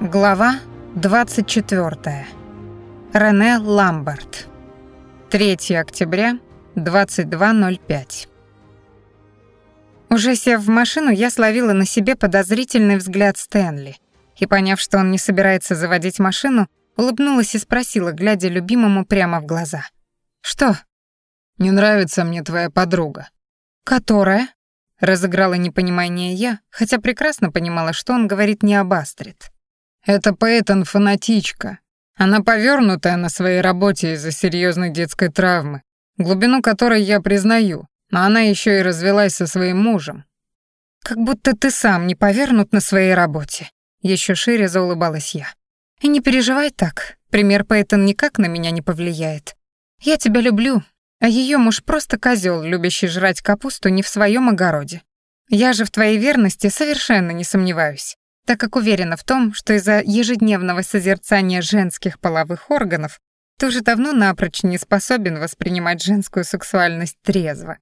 Глава 24. Рене Ламберт. 3 октября, 22.05. Уже сев в машину, я словила на себе подозрительный взгляд Стэнли и, поняв, что он не собирается заводить машину, улыбнулась и спросила, глядя любимому прямо в глаза. «Что?» «Не нравится мне твоя подруга». «Которая?» Разыграла непонимание я, хотя прекрасно понимала, что он говорит не об Астрид. Это Пейтон фанатичка. Она повернутая на своей работе из-за серьезной детской травмы, глубину которой я признаю, но она еще и развелась со своим мужем. Как будто ты сам не повернут на своей работе. Еще шире заулыбалась я. И не переживай так. Пример Пейтон никак на меня не повлияет. Я тебя люблю, а ее муж просто козел, любящий жрать капусту не в своем огороде. Я же в твоей верности совершенно не сомневаюсь так как уверена в том, что из-за ежедневного созерцания женских половых органов ты уже давно напрочь не способен воспринимать женскую сексуальность трезво.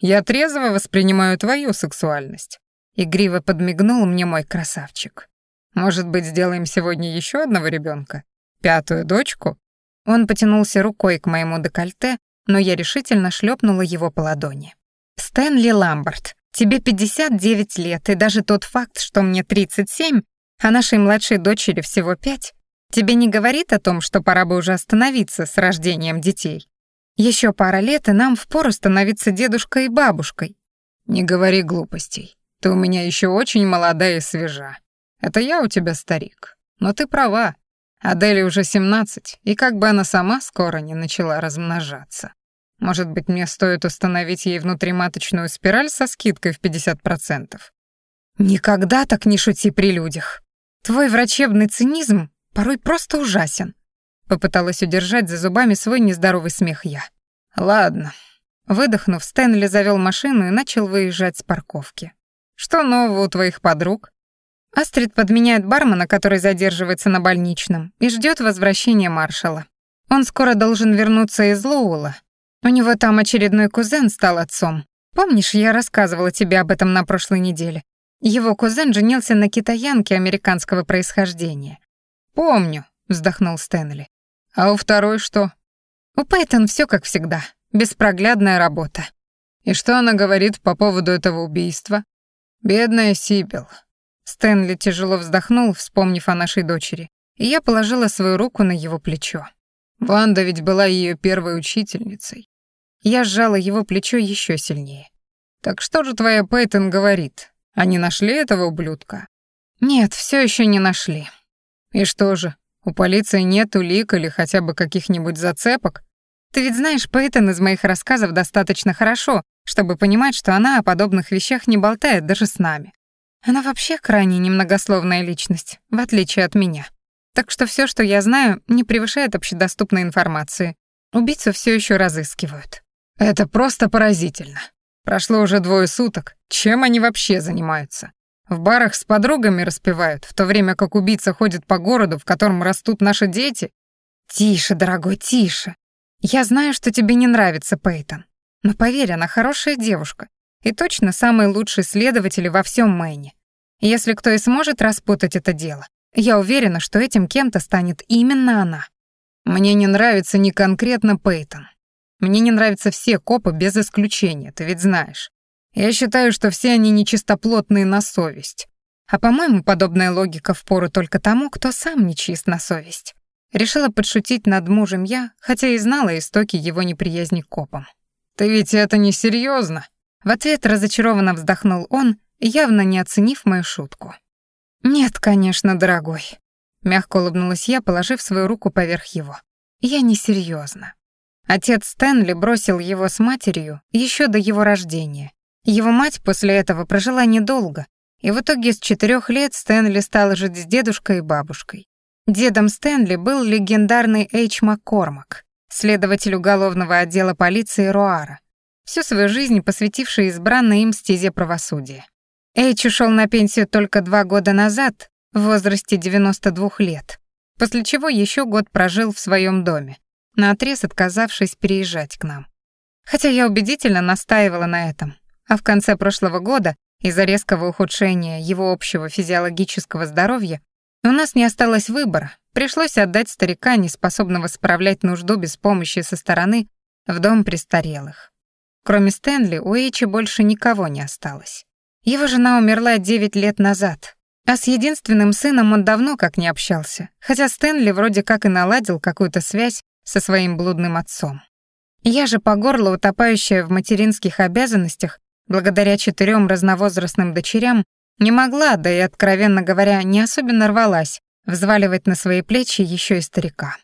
Я трезво воспринимаю твою сексуальность. Игриво подмигнул мне мой красавчик. Может быть, сделаем сегодня еще одного ребенка? Пятую дочку? Он потянулся рукой к моему декольте, но я решительно шлепнула его по ладони. Стэнли Ламберт, Тебе 59 лет, и даже тот факт, что мне 37, а нашей младшей дочери всего 5, тебе не говорит о том, что пора бы уже остановиться с рождением детей. Еще пара лет, и нам впору становиться дедушкой и бабушкой. Не говори глупостей. Ты у меня еще очень молодая и свежа. Это я у тебя старик. Но ты права. Адели уже 17, и как бы она сама скоро не начала размножаться. Может быть, мне стоит установить ей внутриматочную спираль со скидкой в 50%? Никогда так не шути при людях. Твой врачебный цинизм порой просто ужасен. Попыталась удержать за зубами свой нездоровый смех я. Ладно. Выдохнув, Стэнли завел машину и начал выезжать с парковки. Что нового у твоих подруг? Астрид подменяет бармена, который задерживается на больничном, и ждет возвращения маршала. Он скоро должен вернуться из Лоула, у него там очередной кузен стал отцом. Помнишь, я рассказывала тебе об этом на прошлой неделе? Его кузен женился на китаянке американского происхождения. Помню, вздохнул Стэнли. А у второй что? У Пейтон все как всегда. Беспроглядная работа. И что она говорит по поводу этого убийства? Бедная Сибил. Стэнли тяжело вздохнул, вспомнив о нашей дочери, и я положила свою руку на его плечо. Ванда ведь была ее первой учительницей. Я сжала его плечо еще сильнее. «Так что же твоя Пейтон говорит? Они нашли этого ублюдка?» «Нет, все еще не нашли». «И что же, у полиции нет улик или хотя бы каких-нибудь зацепок?» «Ты ведь знаешь Пейтон из моих рассказов достаточно хорошо, чтобы понимать, что она о подобных вещах не болтает даже с нами. Она вообще крайне немногословная личность, в отличие от меня. Так что все, что я знаю, не превышает общедоступной информации. Убийцу все еще разыскивают». Это просто поразительно. Прошло уже двое суток. Чем они вообще занимаются? В барах с подругами распевают, в то время как убийца ходит по городу, в котором растут наши дети? Тише, дорогой, тише. Я знаю, что тебе не нравится Пейтон. Но поверь, она хорошая девушка. И точно самый лучший следователь во всем Мэйне. Если кто и сможет распутать это дело, я уверена, что этим кем-то станет именно она. Мне не нравится не конкретно Пейтон. Мне не нравятся все копы без исключения, ты ведь знаешь. Я считаю, что все они нечистоплотные на совесть. А по-моему, подобная логика впору только тому, кто сам нечист на совесть. Решила подшутить над мужем я, хотя и знала истоки его неприязни к копам. «Ты ведь это не серьезно? В ответ разочарованно вздохнул он, явно не оценив мою шутку. «Нет, конечно, дорогой», — мягко улыбнулась я, положив свою руку поверх его. «Я не серьезно. Отец Стэнли бросил его с матерью еще до его рождения. Его мать после этого прожила недолго, и в итоге с четырех лет Стэнли стал жить с дедушкой и бабушкой. Дедом Стэнли был легендарный Эйч Маккормак, следователь уголовного отдела полиции Руара, всю свою жизнь посвятивший избранной им стезе правосудия. Эйч ушел на пенсию только два года назад, в возрасте 92 лет, после чего еще год прожил в своем доме, наотрез отказавшись переезжать к нам. Хотя я убедительно настаивала на этом, а в конце прошлого года, из-за резкого ухудшения его общего физиологического здоровья, У нас не осталось выбора, пришлось отдать старика, неспособного справлять нужду без помощи со стороны, в дом престарелых. Кроме Стэнли, у Эйчи больше никого не осталось. Его жена умерла 9 лет назад, а с единственным сыном он давно как не общался, хотя Стэнли вроде как и наладил какую-то связь со своим блудным отцом. Я же по горло утопающая в материнских обязанностях, благодаря четырем разновозрастным дочерям, не могла, да и, откровенно говоря, не особенно рвалась, взваливать на свои плечи еще и старика,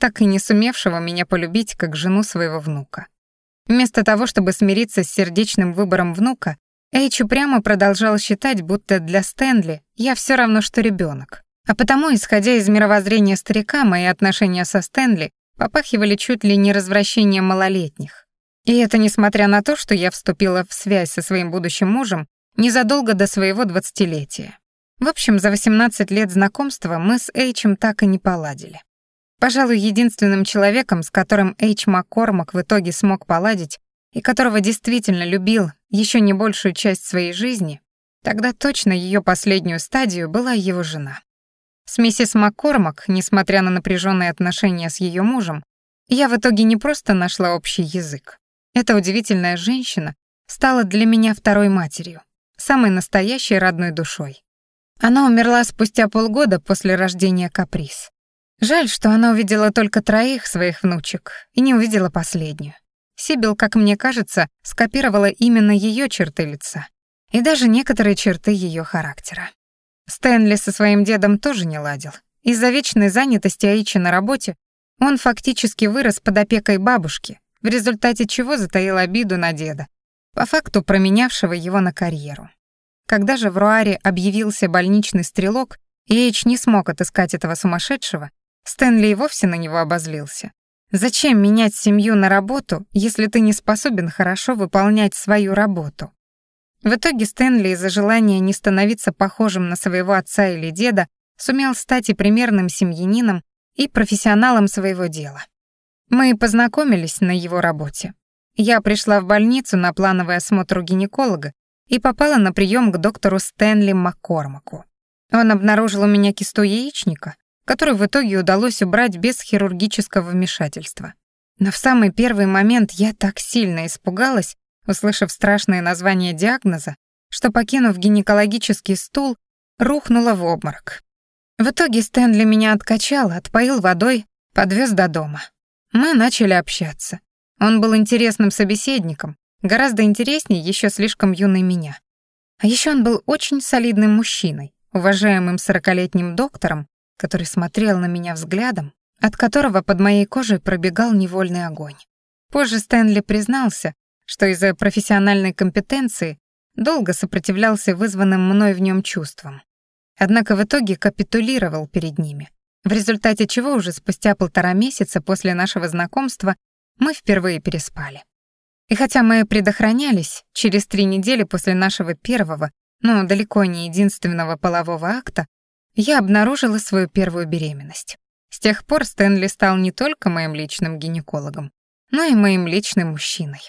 так и не сумевшего меня полюбить как жену своего внука. Вместо того, чтобы смириться с сердечным выбором внука, Эйч упрямо продолжал считать, будто для Стэнли я все равно, что ребенок. А потому, исходя из мировоззрения старика, мои отношения со Стэнли попахивали чуть ли не развращением малолетних. И это несмотря на то, что я вступила в связь со своим будущим мужем незадолго до своего двадцатилетия. В общем, за 18 лет знакомства мы с Эйчем так и не поладили. Пожалуй, единственным человеком, с которым Эйч Маккормак в итоге смог поладить и которого действительно любил еще не большую часть своей жизни, тогда точно ее последнюю стадию была его жена. С миссис Маккормак, несмотря на напряженные отношения с ее мужем, я в итоге не просто нашла общий язык. Эта удивительная женщина стала для меня второй матерью, самой настоящей родной душой. Она умерла спустя полгода после рождения Каприз. Жаль, что она увидела только троих своих внучек и не увидела последнюю. Сибил, как мне кажется, скопировала именно ее черты лица и даже некоторые черты ее характера. Стэнли со своим дедом тоже не ладил. Из-за вечной занятости Аичи на работе он фактически вырос под опекой бабушки, в результате чего затаил обиду на деда, по факту променявшего его на карьеру. Когда же в Руаре объявился больничный стрелок, и Эйч не смог отыскать этого сумасшедшего, Стэнли и вовсе на него обозлился. Зачем менять семью на работу, если ты не способен хорошо выполнять свою работу? В итоге Стэнли из-за желания не становиться похожим на своего отца или деда сумел стать и примерным семьянином, и профессионалом своего дела. Мы познакомились на его работе. Я пришла в больницу на плановый осмотр у гинеколога и попала на прием к доктору Стэнли Маккормаку. Он обнаружил у меня кисту яичника, которую в итоге удалось убрать без хирургического вмешательства. Но в самый первый момент я так сильно испугалась, услышав страшное название диагноза, что, покинув гинекологический стул, рухнула в обморок. В итоге Стэнли меня откачал, отпоил водой, подвез до дома. Мы начали общаться. Он был интересным собеседником, гораздо интереснее еще слишком юной меня. А еще он был очень солидным мужчиной, уважаемым сорокалетним доктором, который смотрел на меня взглядом, от которого под моей кожей пробегал невольный огонь. Позже Стэнли признался, что из-за профессиональной компетенции долго сопротивлялся вызванным мной в нем чувствам. Однако в итоге капитулировал перед ними, в результате чего уже спустя полтора месяца после нашего знакомства мы впервые переспали. И хотя мы предохранялись, через три недели после нашего первого, но далеко не единственного полового акта, я обнаружила свою первую беременность. С тех пор Стэнли стал не только моим личным гинекологом, но и моим личным мужчиной.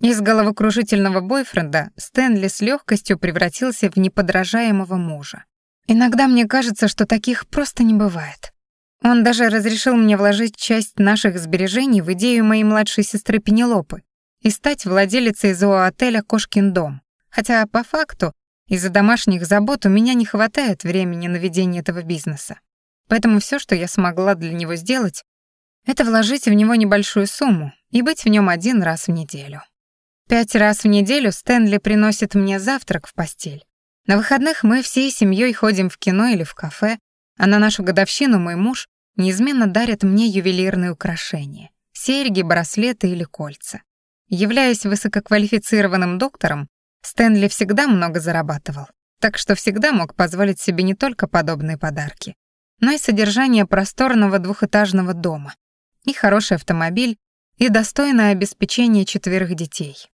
Из головокружительного бойфренда Стэнли с легкостью превратился в неподражаемого мужа. Иногда мне кажется, что таких просто не бывает. Он даже разрешил мне вложить часть наших сбережений в идею моей младшей сестры Пенелопы и стать владелицей зооотеля «Кошкин дом», хотя по факту из-за домашних забот у меня не хватает времени на ведение этого бизнеса. Поэтому все, что я смогла для него сделать, это вложить в него небольшую сумму и быть в нем один раз в неделю. Пять раз в неделю Стэнли приносит мне завтрак в постель. На выходных мы всей семьей ходим в кино или в кафе, а на нашу годовщину мой муж неизменно дарит мне ювелирные украшения — серьги, браслеты или кольца. Являясь высококвалифицированным доктором, Стэнли всегда много зарабатывал, так что всегда мог позволить себе не только подобные подарки, но и содержание просторного двухэтажного дома, и хороший автомобиль, и достойное обеспечение четверых детей.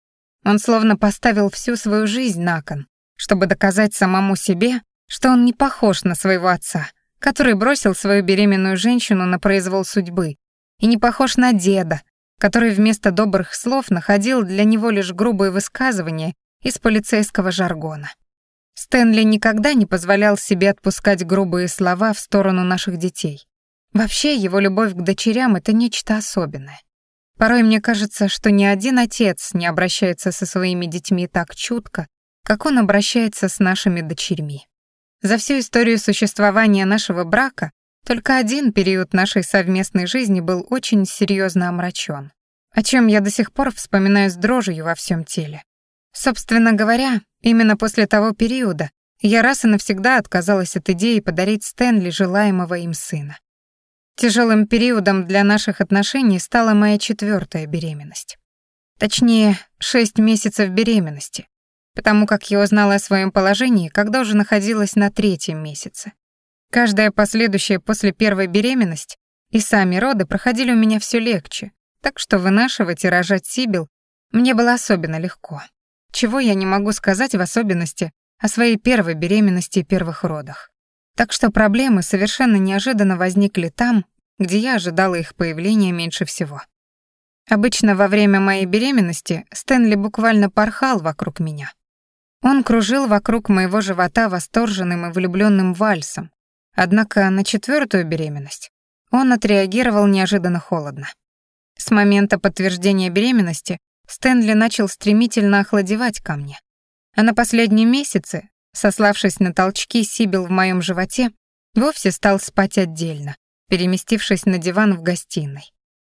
Он словно поставил всю свою жизнь на кон, чтобы доказать самому себе, что он не похож на своего отца, который бросил свою беременную женщину на произвол судьбы, и не похож на деда, который вместо добрых слов находил для него лишь грубые высказывания из полицейского жаргона. Стэнли никогда не позволял себе отпускать грубые слова в сторону наших детей. Вообще, его любовь к дочерям — это нечто особенное. Порой мне кажется, что ни один отец не обращается со своими детьми так чутко, как он обращается с нашими дочерьми. За всю историю существования нашего брака только один период нашей совместной жизни был очень серьезно омрачен, о чем я до сих пор вспоминаю с дрожью во всем теле. Собственно говоря, именно после того периода я раз и навсегда отказалась от идеи подарить Стэнли желаемого им сына. Тяжелым периодом для наших отношений стала моя четвертая беременность. Точнее, шесть месяцев беременности, потому как я узнала о своем положении, когда уже находилась на третьем месяце. Каждая последующая после первой беременности и сами роды проходили у меня все легче, так что вынашивать и рожать Сибил мне было особенно легко. Чего я не могу сказать в особенности о своей первой беременности и первых родах. Так что проблемы совершенно неожиданно возникли там, где я ожидала их появления меньше всего. Обычно во время моей беременности Стэнли буквально порхал вокруг меня. Он кружил вокруг моего живота восторженным и влюбленным вальсом, однако на четвертую беременность он отреагировал неожиданно холодно. С момента подтверждения беременности Стэнли начал стремительно охладевать ко мне. А на последнем месяце сославшись на толчки Сибил в моем животе, вовсе стал спать отдельно, переместившись на диван в гостиной.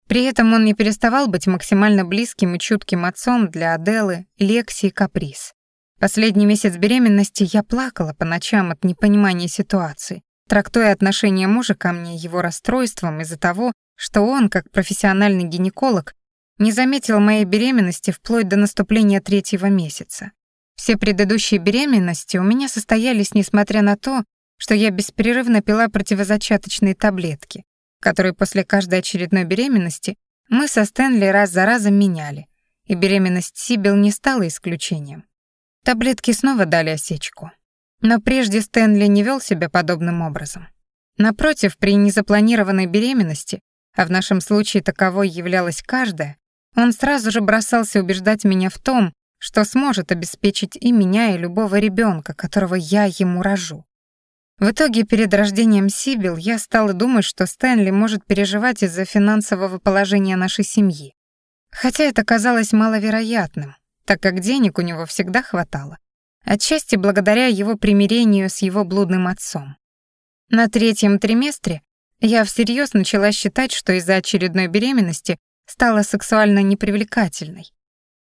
При этом он не переставал быть максимально близким и чутким отцом для Аделы, Лекси и Каприз. Последний месяц беременности я плакала по ночам от непонимания ситуации, трактуя отношение мужа ко мне его расстройством из-за того, что он, как профессиональный гинеколог, не заметил моей беременности вплоть до наступления третьего месяца. Все предыдущие беременности у меня состоялись несмотря на то, что я беспрерывно пила противозачаточные таблетки, которые после каждой очередной беременности мы со Стэнли раз за разом меняли, и беременность Сибил не стала исключением. Таблетки снова дали осечку. Но прежде Стэнли не вел себя подобным образом. Напротив, при незапланированной беременности, а в нашем случае таковой являлась каждая, он сразу же бросался убеждать меня в том, что сможет обеспечить и меня, и любого ребенка, которого я ему рожу. В итоге перед рождением Сибил я стала думать, что Стэнли может переживать из-за финансового положения нашей семьи. Хотя это казалось маловероятным, так как денег у него всегда хватало. Отчасти благодаря его примирению с его блудным отцом. На третьем триместре я всерьез начала считать, что из-за очередной беременности стала сексуально непривлекательной,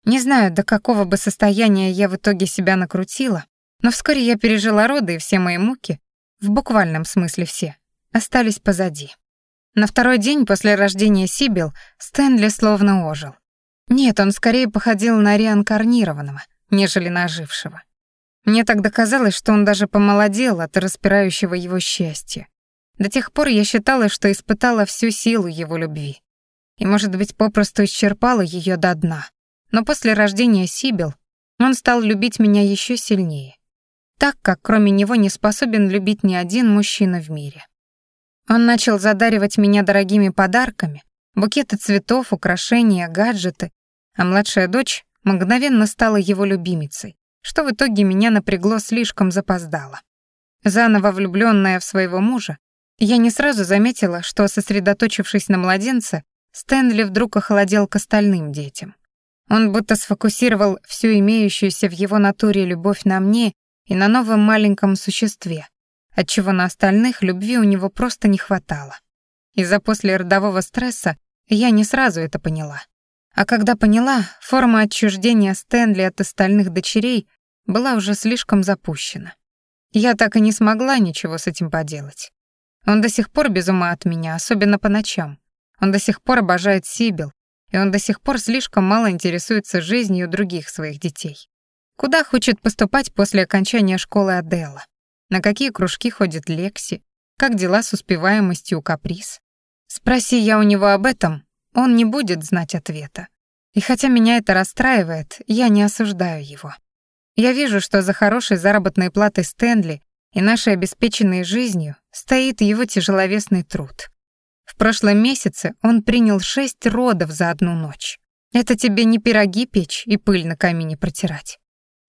не знаю, до какого бы состояния я в итоге себя накрутила, но вскоре я пережила роды, и все мои муки, в буквальном смысле все, остались позади. На второй день после рождения Сибил Стэнли словно ожил. Нет, он скорее походил на реинкарнированного, нежели на ожившего. Мне тогда казалось, что он даже помолодел от распирающего его счастья. До тех пор я считала, что испытала всю силу его любви. И, может быть, попросту исчерпала ее до дна. Но после рождения Сибил он стал любить меня еще сильнее. Так, как кроме него не способен любить ни один мужчина в мире. Он начал задаривать меня дорогими подарками, букеты цветов, украшения, гаджеты, а младшая дочь мгновенно стала его любимицей, что в итоге меня напрягло слишком запоздало. Заново влюбленная в своего мужа, я не сразу заметила, что, сосредоточившись на младенце, Стэнли вдруг охладел к остальным детям. Он будто сфокусировал всю имеющуюся в его натуре любовь на мне и на новом маленьком существе, отчего на остальных любви у него просто не хватало. Из-за послеродового стресса я не сразу это поняла. А когда поняла, форма отчуждения Стэнли от остальных дочерей была уже слишком запущена. Я так и не смогла ничего с этим поделать. Он до сих пор без ума от меня, особенно по ночам. Он до сих пор обожает Сибил, и он до сих пор слишком мало интересуется жизнью других своих детей. Куда хочет поступать после окончания школы Адела? На какие кружки ходит Лекси? Как дела с успеваемостью у каприз? Спроси я у него об этом, он не будет знать ответа. И хотя меня это расстраивает, я не осуждаю его. Я вижу, что за хорошей заработной платой Стэнли и нашей обеспеченной жизнью стоит его тяжеловесный труд. В прошлом месяце он принял шесть родов за одну ночь. Это тебе не пироги печь и пыль на камине протирать.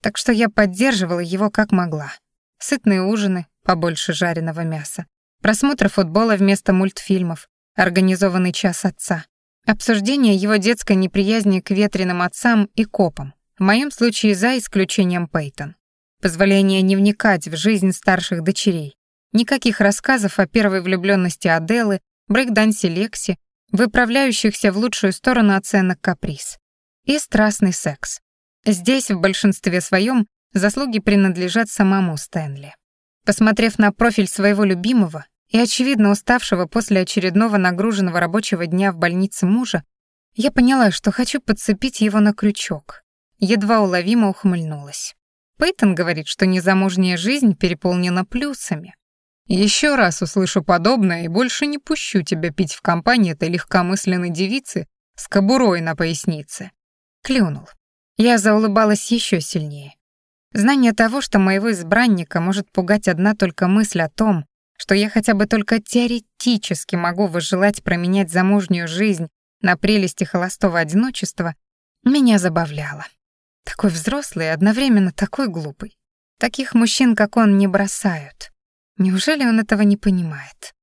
Так что я поддерживала его как могла. Сытные ужины, побольше жареного мяса, просмотр футбола вместо мультфильмов, организованный час отца, обсуждение его детской неприязни к ветреным отцам и копам, в моем случае за исключением Пейтон. Позволение не вникать в жизнь старших дочерей. Никаких рассказов о первой влюбленности Аделы, брейкдансе Лекси, выправляющихся в лучшую сторону оценок каприз. И страстный секс. Здесь в большинстве своем заслуги принадлежат самому Стэнли. Посмотрев на профиль своего любимого и, очевидно, уставшего после очередного нагруженного рабочего дня в больнице мужа, я поняла, что хочу подцепить его на крючок. Едва уловимо ухмыльнулась. Пейтон говорит, что незамужняя жизнь переполнена плюсами. Еще раз услышу подобное и больше не пущу тебя пить в компании этой легкомысленной девицы с кобурой на пояснице. Клюнул. Я заулыбалась еще сильнее. Знание того, что моего избранника может пугать одна только мысль о том, что я хотя бы только теоретически могу выжелать променять замужнюю жизнь на прелести холостого одиночества, меня забавляло. Такой взрослый и одновременно такой глупый. Таких мужчин, как он, не бросают. Неужели он этого не понимает?